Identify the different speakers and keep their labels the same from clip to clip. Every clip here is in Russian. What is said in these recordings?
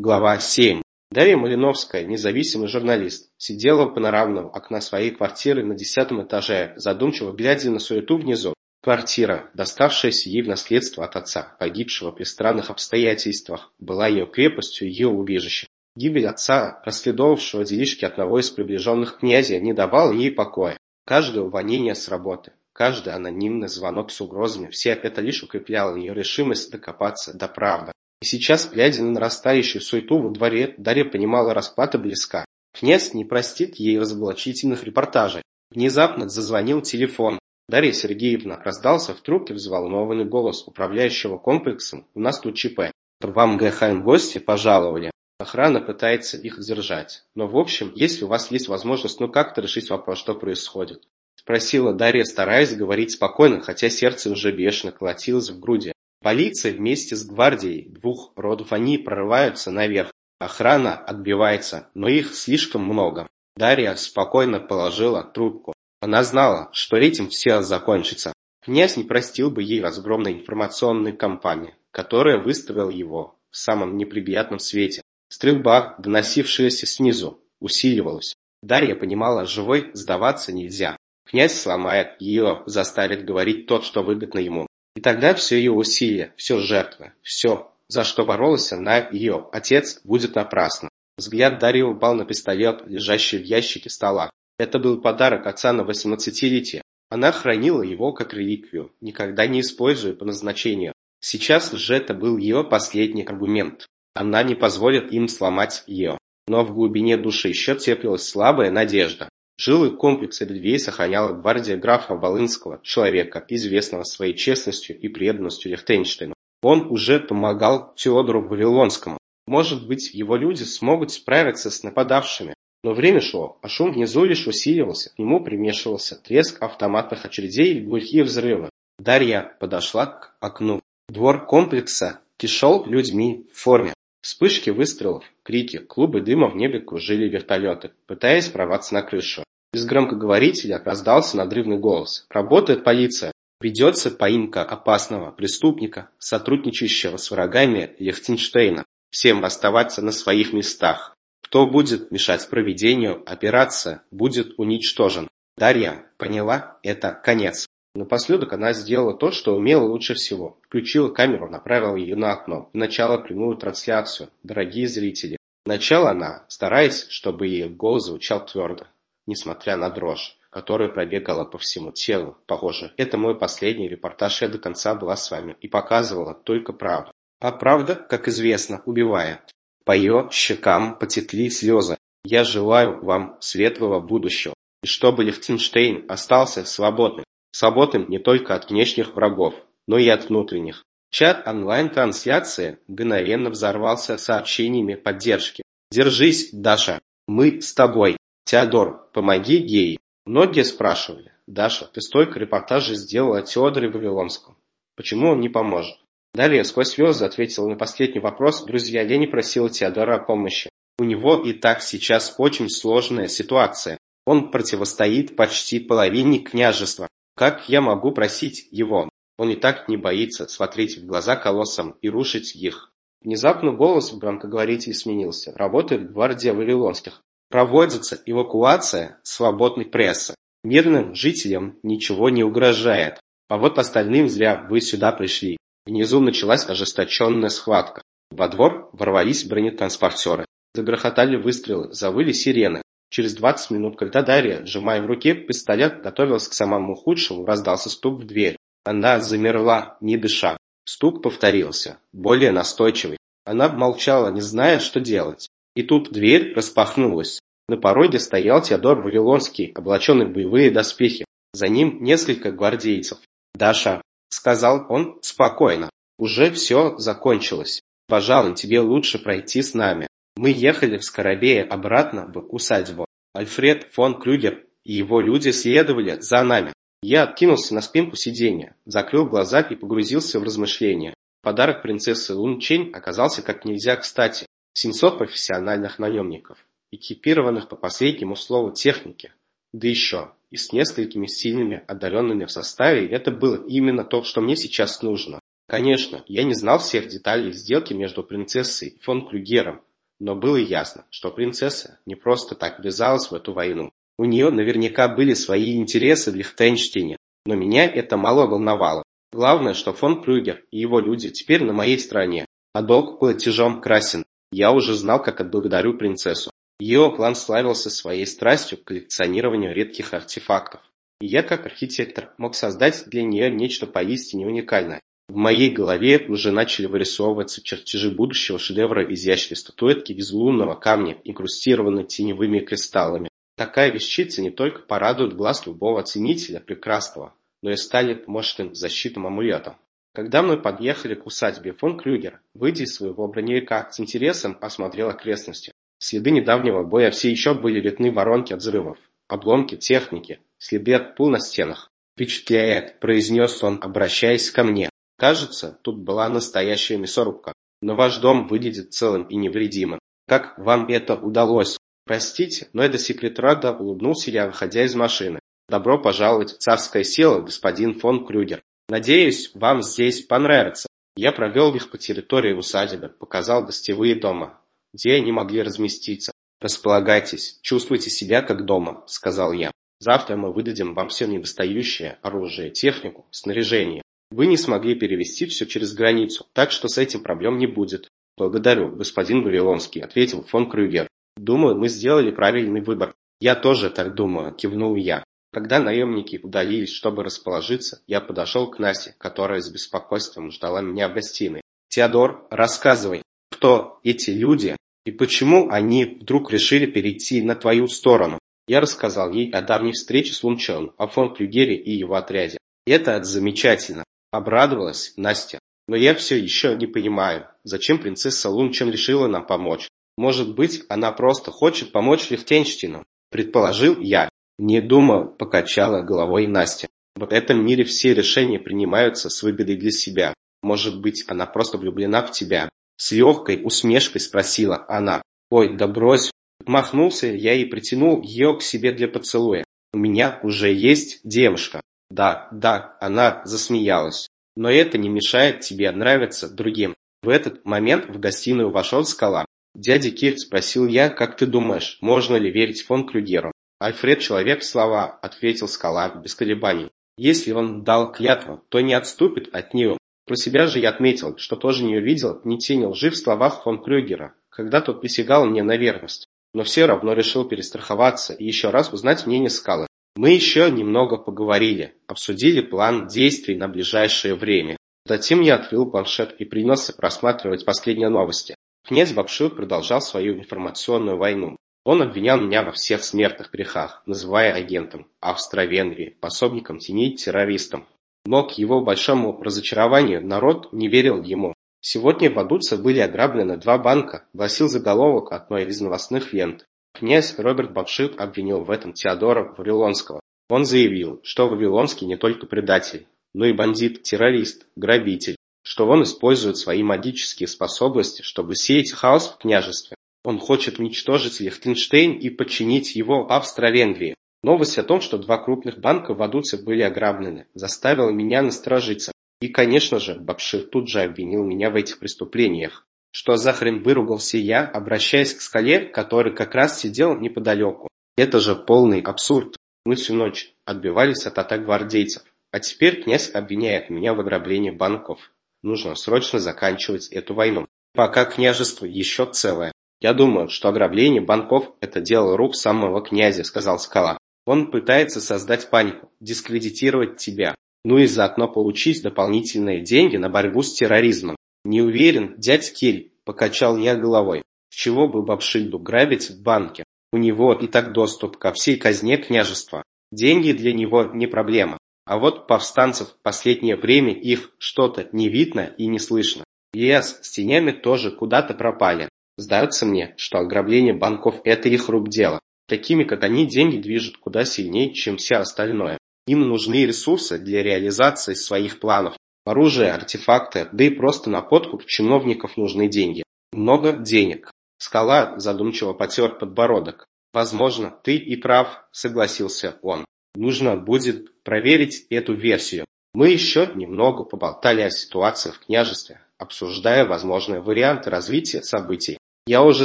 Speaker 1: Глава 7. Дарья Малиновская, независимый журналист, сидела у панорамного окна своей квартиры на десятом этаже, задумчиво глядя на суету внизу. Квартира, доставшаяся ей в наследство от отца, погибшего при странных обстоятельствах, была ее крепостью и ее убежищем. Гибель отца, расследовавшего делишки одного из приближенных князя, не давала ей покоя. Каждое увольнение с работы, каждый анонимный звонок с угрозами, все это лишь укрепляло ее решимость докопаться до правды. И сейчас, глядя на нарастающую суету во дворе, Дарья понимала, расплата близка. Князь не простит ей разоблачительных репортажей. Внезапно зазвонил телефон. Дарья Сергеевна раздался в трубке взволнованный голос управляющего комплексом «У нас тут ЧП». Вам ГХМ гости пожаловали. Охрана пытается их сдержать. Но в общем, если у вас есть возможность ну как-то решить вопрос, что происходит. Спросила Дарья, стараясь говорить спокойно, хотя сердце уже бешено колотилось в груди. Полиция вместе с гвардией двух родов они прорываются наверх. Охрана отбивается, но их слишком много. Дарья спокойно положила трубку. Она знала, что этим все закончится. Князь не простил бы ей разгромной информационной кампании, которая выставила его в самом неприятном свете. Стрельба, доносившаяся снизу, усиливалась. Дарья понимала, живой сдаваться нельзя. Князь сломает ее, заставит говорить то, что выгодно ему. И тогда все ее усилия, все жертвы, все, за что боролся на ее отец, будет напрасно. Взгляд Дарьи упал на пистолет, лежащий в ящике стола. Это был подарок отца на восемнадцатилетие. Она хранила его как реликвию, никогда не используя по назначению. Сейчас же это был ее последний аргумент. Она не позволит им сломать ее. Но в глубине души еще теплилась слабая надежда. Жилы комплекса дверей сохраняла гвардия графа Волынского, человека, известного своей честностью и преданностью Лихтенштейну. Он уже помогал Теодору Вавилонскому. Может быть, его люди смогут справиться с нападавшими. Но время шло, а шум внизу лишь усиливался, к нему примешивался треск автоматных очередей и глухие взрывы. Дарья подошла к окну. Двор комплекса кишел людьми в форме. Вспышки выстрелов, крики, клубы дыма в небе кружили вертолеты, пытаясь прорваться на крышу. Из громкоговорителя раздался надрывный голос. «Работает полиция! Ведется поимка опасного преступника, сотрудничающего с врагами Лихтенштейна. Всем оставаться на своих местах. Кто будет мешать проведению, операция будет уничтожен». Дарья поняла, это конец. Напоследок она сделала то, что умела лучше всего. Включила камеру, направила ее на окно и начала прямую трансляцию. Дорогие зрители. Начала она, стараясь, чтобы ее голос звучал твердо, несмотря на дрожь, которая пробегала по всему телу. Похоже, это мой последний репортаж, я до конца была с вами и показывала только правду. А правда, как известно, убивает. По ее щекам потекли слезы. Я желаю вам светлого будущего. И чтобы Лихтенштейн остался свободным. Свободным не только от внешних врагов, но и от внутренних. Чат онлайн-трансляции мгновенно взорвался сообщениями поддержки. «Держись, Даша! Мы с тобой! Теодор, помоги геи!» Многие спрашивали. «Даша, ты столько репортажей сделала о Теодоре Вавилонском. Почему он не поможет?» Далее, сквозь слезы, ответила на последний вопрос. «Друзья, не просила Теодора о помощи. У него и так сейчас очень сложная ситуация. Он противостоит почти половине княжества. Как я могу просить его? Он и так не боится смотреть в глаза колоссам и рушить их. Внезапно голос в громкоговорителе сменился. Работает гвардия Вавилонских. Проводится эвакуация свободной прессы. Мирным жителям ничего не угрожает. А вот остальным зря вы сюда пришли. Внизу началась ожесточенная схватка. Во двор ворвались бронетранспортеры. Загрохотали выстрелы, завыли сирены. Через двадцать минут, когда Дарья, сжимая в руке пистолет, готовилась к самому худшему, раздался стук в дверь. Она замерла, не дыша. Стук повторился, более настойчивый. Она молчала, не зная, что делать. И тут дверь распахнулась. На пороге стоял Теодор Вавилонский, облаченный в боевые доспехи. За ним несколько гвардейцев. «Даша», — сказал он спокойно, — «уже все закончилось. Пожалуй, тебе лучше пройти с нами. Мы ехали в Скоробее обратно в усадьбу. Альфред фон Клюгер и его люди следовали за нами. Я откинулся на спинку сиденья, закрыл глаза и погрузился в размышления. Подарок принцессы Лун Чень оказался как нельзя кстати. 700 профессиональных наемников, экипированных по последнему слову техники. Да еще и с несколькими сильными одаренными в составе, это было именно то, что мне сейчас нужно. Конечно, я не знал всех деталей сделки между принцессой и фон Клюгером, Но было ясно, что принцесса не просто так ввязалась в эту войну. У нее наверняка были свои интересы в Лихтенштейне, но меня это мало волновало. Главное, что фон Крюгер и его люди теперь на моей стороне, а долг платежом красен. Я уже знал, как отблагодарю принцессу. Ее план славился своей страстью к коллекционированию редких артефактов. И я, как архитектор, мог создать для нее нечто поистине уникальное. В моей голове уже начали вырисовываться чертежи будущего шедевра изящной статуэтки из лунного камня, инкрустированной теневыми кристаллами. Такая вещица не только порадует глаз любого ценителя прекрасного, но и станет мощным защитным амулетом. Когда мы подъехали к усадьбе фон Крюгер, выйдя из своего броневика, с интересом осмотрел окрестности. Следы недавнего боя все еще были видны воронки от взрывов, обломки техники, следы от пул на стенах. «Впечатляет», – произнес он, обращаясь ко мне. Кажется, тут была настоящая мясорубка. Но ваш дом выглядит целым и невредимым. Как вам это удалось? Простите, но это секрет рада, улыбнулся я, выходя из машины. Добро пожаловать в царское село, господин фон Крюгер. Надеюсь, вам здесь понравится. Я провел их по территории усадьбы, показал гостевые дома, где они могли разместиться. «Располагайтесь, чувствуйте себя как дома», – сказал я. «Завтра мы выдадим вам все недостающее оружие, технику, снаряжение. Вы не смогли перевести все через границу, так что с этим проблем не будет. Благодарю, господин Вавилонский, ответил фон Крюгер. Думаю, мы сделали правильный выбор. Я тоже так думаю, кивнул я. Когда наемники удалились, чтобы расположиться, я подошел к Насте, которая с беспокойством ждала меня в гостиной. «Теодор, рассказывай, кто эти люди и почему они вдруг решили перейти на твою сторону?» Я рассказал ей о давней встрече с Лунчоном, о фон Клюгере и его отряде. «Это замечательно. Обрадовалась Настя. Но я все еще не понимаю, зачем принцесса Лунчен решила нам помочь. Может быть, она просто хочет помочь Лихтенштейну, предположил я. Не думаю, покачала головой Настя. В этом мире все решения принимаются с выгодой для себя. Может быть, она просто влюблена в тебя. С легкой усмешкой спросила она. Ой, да брось. Махнулся я и притянул ее к себе для поцелуя. У меня уже есть девушка. Да, да, она засмеялась. Но это не мешает тебе нравиться другим. В этот момент в гостиную вошел Скала. «Дядя Кир, спросил я, как ты думаешь, можно ли верить фон Крюгеру?» «Альфред человек слова», — ответил Скала без колебаний. «Если он дал клятву, то не отступит от нее». Про себя же я отметил, что тоже не увидел ни тени лжи в словах фон Крюгера, когда тот присягал мне на верность. Но все равно решил перестраховаться и еще раз узнать мнение Скалы. Мы еще немного поговорили, обсудили план действий на ближайшее время. Затем я открыл планшет и принялся просматривать последние новости. Князь Бакшир продолжал свою информационную войну. Он обвинял меня во всех смертных грехах, называя агентом Австро-Венгрии, пособником теней, террористом. Но к его большому разочарованию народ не верил ему. Сегодня в Адуце были ограблены два банка, гласил заголовок одной из новостных лент. Князь Роберт Бакшир обвинил в этом Теодора Вавилонского. Он заявил, что Вавилонский не только предатель, но и бандит, террорист, грабитель, что он использует свои магические способности, чтобы сеять хаос в княжестве. Он хочет уничтожить Лихтенштейн и подчинить его Австро-Венгрии. Новость о том, что два крупных банка в Адуце были ограблены, заставила меня насторожиться. И, конечно же, Бакшир тут же обвинил меня в этих преступлениях. Что за хрен выругался я, обращаясь к скале, который как раз сидел неподалеку. Это же полный абсурд. Мы всю ночь отбивались от атак гвардейцев. А теперь князь обвиняет меня в ограблении банков. Нужно срочно заканчивать эту войну. Пока княжество еще целое. Я думаю, что ограбление банков – это дело рук самого князя, сказал Скала. Он пытается создать панику, дискредитировать тебя, ну и заодно получить дополнительные деньги на борьбу с терроризмом. «Не уверен, дядь Кирь», – покачал я головой. «С чего бы Бабшильду грабить в банке? У него и так доступ ко всей казне княжества. Деньги для него не проблема. А вот повстанцев последнее время их что-то не видно и не слышно. ЕС с тенями тоже куда-то пропали. Сдается мне, что ограбление банков – это их рук дело. Такими, как они, деньги движут куда сильнее, чем все остальное. Им нужны ресурсы для реализации своих планов, Оружие, артефакты, да и просто на подкуп чиновников нужны деньги. Много денег. Скала задумчиво потер подбородок. «Возможно, ты и прав», — согласился он. «Нужно будет проверить эту версию. Мы еще немного поболтали о ситуации в княжестве, обсуждая возможные варианты развития событий. Я уже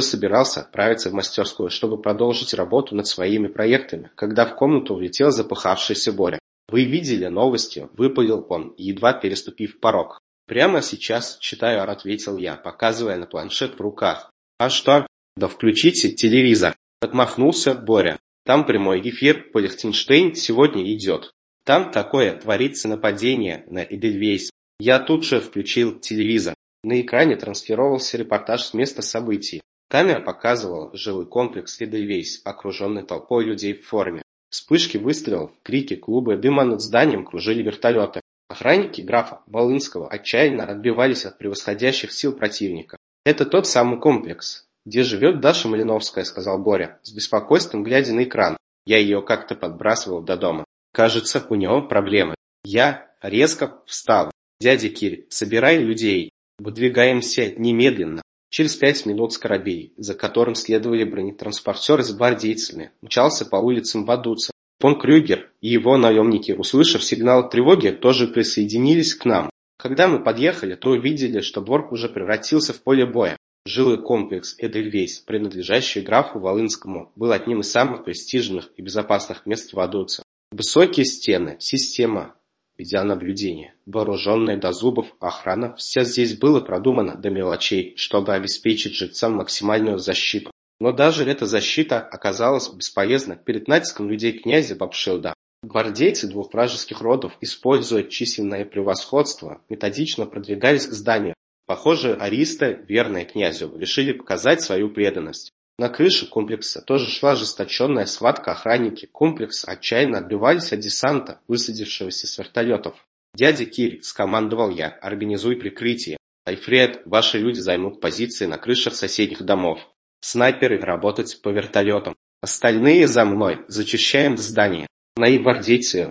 Speaker 1: собирался отправиться в мастерскую, чтобы продолжить работу над своими проектами, когда в комнату влетел запыхавшийся Боря. «Вы видели новости?» – выпалил он, едва переступив порог. «Прямо сейчас читаю», – ответил я, показывая на планшет в руках. «А что?» «Да включите телевизор!» – отмахнулся Боря. «Там прямой эфир по Лихтенштейн сегодня идет. Там такое творится нападение на Эдельвейс. Я тут же включил телевизор. На экране транслировался репортаж с места событий. Камера показывала жилой комплекс Эдельвейс, окруженный толпой людей в форме. Вспышки выстрелов, крики, клубы дыма над зданием кружили вертолеты. Охранники графа Волынского отчаянно отбивались от превосходящих сил противника. «Это тот самый комплекс, где живет Даша Малиновская», — сказал Боря, с беспокойством глядя на экран. Я ее как-то подбрасывал до дома. Кажется, у него проблемы. Я резко встал. «Дядя Кирь, собирай людей. Выдвигаемся немедленно. Через пять минут Скоробей, за которым следовали бронетранспортеры с гвардейцами, мчался по улицам Вадуца. Фон Крюгер и его наемники, услышав сигнал тревоги, тоже присоединились к нам. Когда мы подъехали, то увидели, что Борг уже превратился в поле боя. Жилой комплекс Эдельвейс, принадлежащий графу Волынскому, был одним из самых престижных и безопасных мест в Вадуце. Высокие стены, система видеонаблюдения, вооруженная до зубов охрана, все здесь было продумано до мелочей, чтобы обеспечить жильцам максимальную защиту. Но даже эта защита оказалась бесполезна перед натиском людей князя Бабшилда. Гвардейцы двух вражеских родов, используя численное превосходство, методично продвигались к зданию. Похоже, аристы, верные князю, решили показать свою преданность. На крыше комплекса тоже шла ожесточенная схватка охранники комплекса отчаянно отбивались от десанта, высадившегося с вертолетов. «Дядя Кирь», – скомандовал я, – «организуй прикрытие. Альфред, ваши люди займут позиции на крышах соседних домов. Снайперы работать по вертолетам. Остальные за мной, зачищаем здание». Мои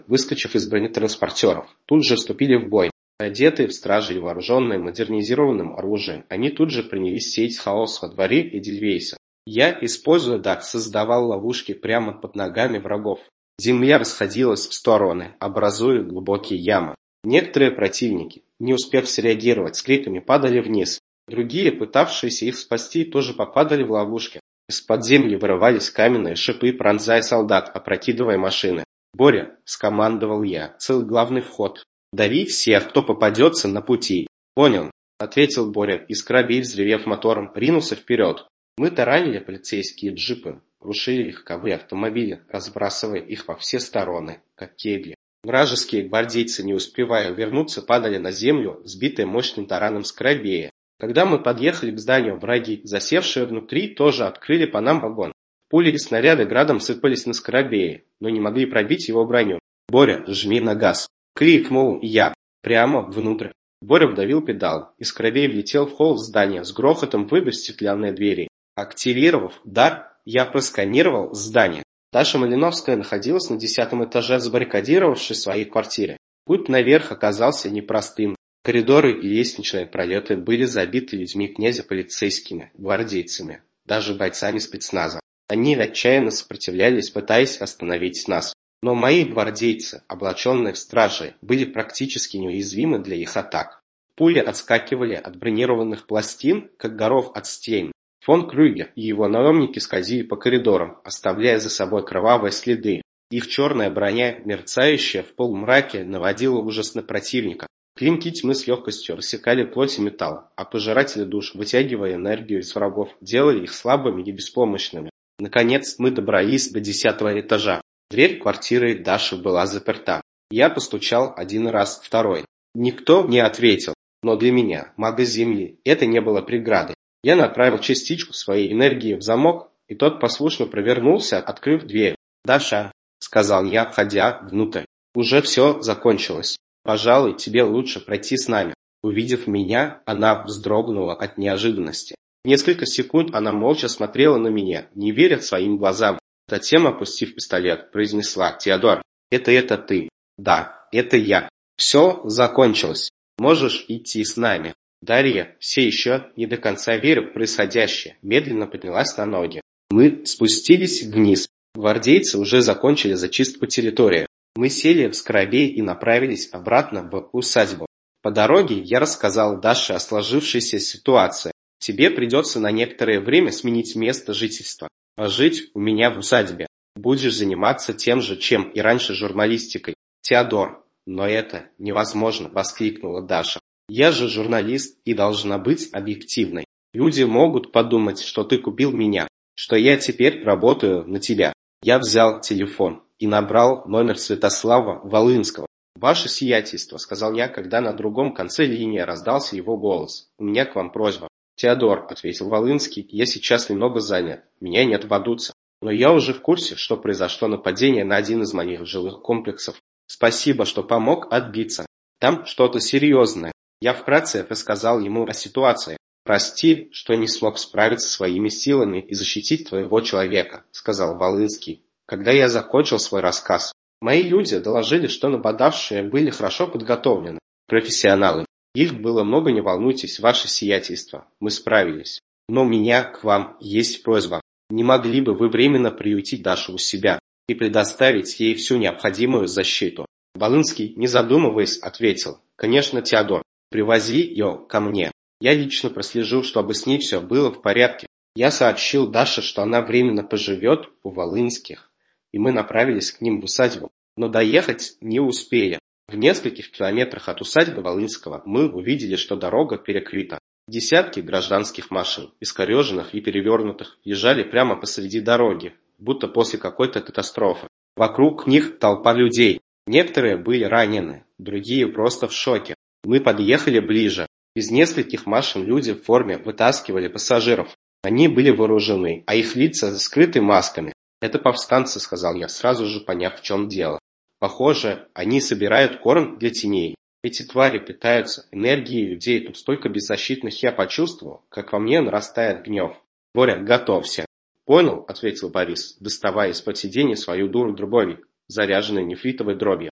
Speaker 1: выскочив из бронетранспортеров, тут же вступили в бой. Одетые в стражи и вооруженные модернизированным оружием, они тут же принялись сеять хаос во дворе Эдельвейса. Я, используя дар, создавал ловушки прямо под ногами врагов. Земля расходилась в стороны, образуя глубокие ямы. Некоторые противники, не успев среагировать, с криками падали вниз. Другие, пытавшиеся их спасти, тоже попадали в ловушки. Из-под земли вырывались каменные шипы, пронзая солдат, опрокидывая машины. «Боря», — скомандовал я, — «целый главный вход. Дави всех, кто попадется на пути». «Понял», — ответил Боря, и Скрабей, взревев мотором, ринулся вперед. Мы таранили полицейские джипы, крушили легковые автомобили, разбрасывая их во все стороны, как кегли. Вражеские гвардейцы, не успевая вернуться, падали на землю, сбитые мощным тараном скрабея. Когда мы подъехали к зданию, враги, засевшие внутри, тоже открыли по нам вагон. Пули и снаряды градом сыпались на скрабея, но не могли пробить его броню. «Боря, жми на газ!» — крикнул я. Прямо внутрь. Боря вдавил педал, и скрабей влетел в холл здания, с грохотом выбив стеклянные двери. Активировав дар, я просканировал здание. Даша Малиновская находилась на десятом этаже, забаррикадировавшись в своей квартире. Путь наверх оказался непростым. Коридоры и лестничные пролеты были забиты людьми князя полицейскими, гвардейцами, даже бойцами спецназа. Они отчаянно сопротивлялись, пытаясь остановить нас. Но мои гвардейцы, облаченные в стражи, были практически неуязвимы для их атак. Пули отскакивали от бронированных пластин, как горов от стен, Фон Крюгер и его наемники скользили по коридорам, оставляя за собой кровавые следы. Их черная броня, мерцающая в полумраке, наводила ужас на противника. Клинки тьмы с легкостью рассекали плоть и металл, а пожиратели душ, вытягивая энергию из врагов, делали их слабыми и беспомощными. Наконец мы добрались до десятого этажа. Дверь квартиры Даши была заперта. Я постучал один раз, второй. Никто не ответил, но для меня, мага Земли, это не было преградой. Я направил частичку своей энергии в замок, и тот послушно провернулся, открыв дверь. «Даша», — сказал я, входя внутрь, — «уже все закончилось. Пожалуй, тебе лучше пройти с нами». Увидев меня, она вздрогнула от неожиданности. Несколько секунд она молча смотрела на меня, не веря своим глазам. Затем, опустив пистолет, произнесла «Теодор, это это ты?» «Да, это я. Все закончилось. Можешь идти с нами». Дарья, все еще не до конца веря в происходящее, медленно поднялась на ноги. Мы спустились вниз. Гвардейцы уже закончили зачистку территории. Мы сели в скоробей и направились обратно в усадьбу. По дороге я рассказал Даше о сложившейся ситуации. Тебе придется на некоторое время сменить место жительства, жить у меня в усадьбе. Будешь заниматься тем же, чем и раньше журналистикой. Теодор, но это невозможно, воскликнула Даша. Я же журналист и должна быть объективной. Люди могут подумать, что ты купил меня, что я теперь работаю на тебя. Я взял телефон и набрал номер Святослава Волынского. «Ваше сиятельство», — сказал я, когда на другом конце линии раздался его голос. «У меня к вам просьба». «Теодор», — ответил Волынский, — «я сейчас немного занят. Меня не отводутся. Но я уже в курсе, что произошло нападение на один из моих жилых комплексов. Спасибо, что помог отбиться. Там что-то серьезное. Я вкратце рассказал ему о ситуации. «Прости, что не смог справиться своими силами и защитить твоего человека», — сказал Волынский. Когда я закончил свой рассказ, мои люди доложили, что нападавшие были хорошо подготовлены, профессионалы. Их было много, не волнуйтесь, ваше сиятельство, мы справились. Но у меня к вам есть просьба. Не могли бы вы временно приютить Дашу у себя и предоставить ей всю необходимую защиту? Волынский, не задумываясь, ответил. Конечно, Теодор, привози ее ко мне. Я лично прослежу, чтобы с ней все было в порядке. Я сообщил Даше, что она временно поживет у Волынских, и мы направились к ним в усадьбу. Но доехать не успели. В нескольких километрах от усадьбы Волынского мы увидели, что дорога перекрыта. Десятки гражданских машин, искореженных и перевернутых, езжали прямо посреди дороги, будто после какой-то катастрофы. Вокруг них толпа людей. Некоторые были ранены, другие просто в шоке. Мы подъехали ближе. Из нескольких машин люди в форме вытаскивали пассажиров. Они были вооружены, а их лица скрыты масками. «Это повстанцы», — сказал я, сразу же поняв, в чем дело. Похоже, они собирают корм для теней. Эти твари питаются энергией людей. Тут столько беззащитных я почувствовал, как во мне нарастает гнев. Боря, готовься. Понял, ответил Борис, доставая из-под сиденья свою дуру дробовик, заряженный нефритовой дробью.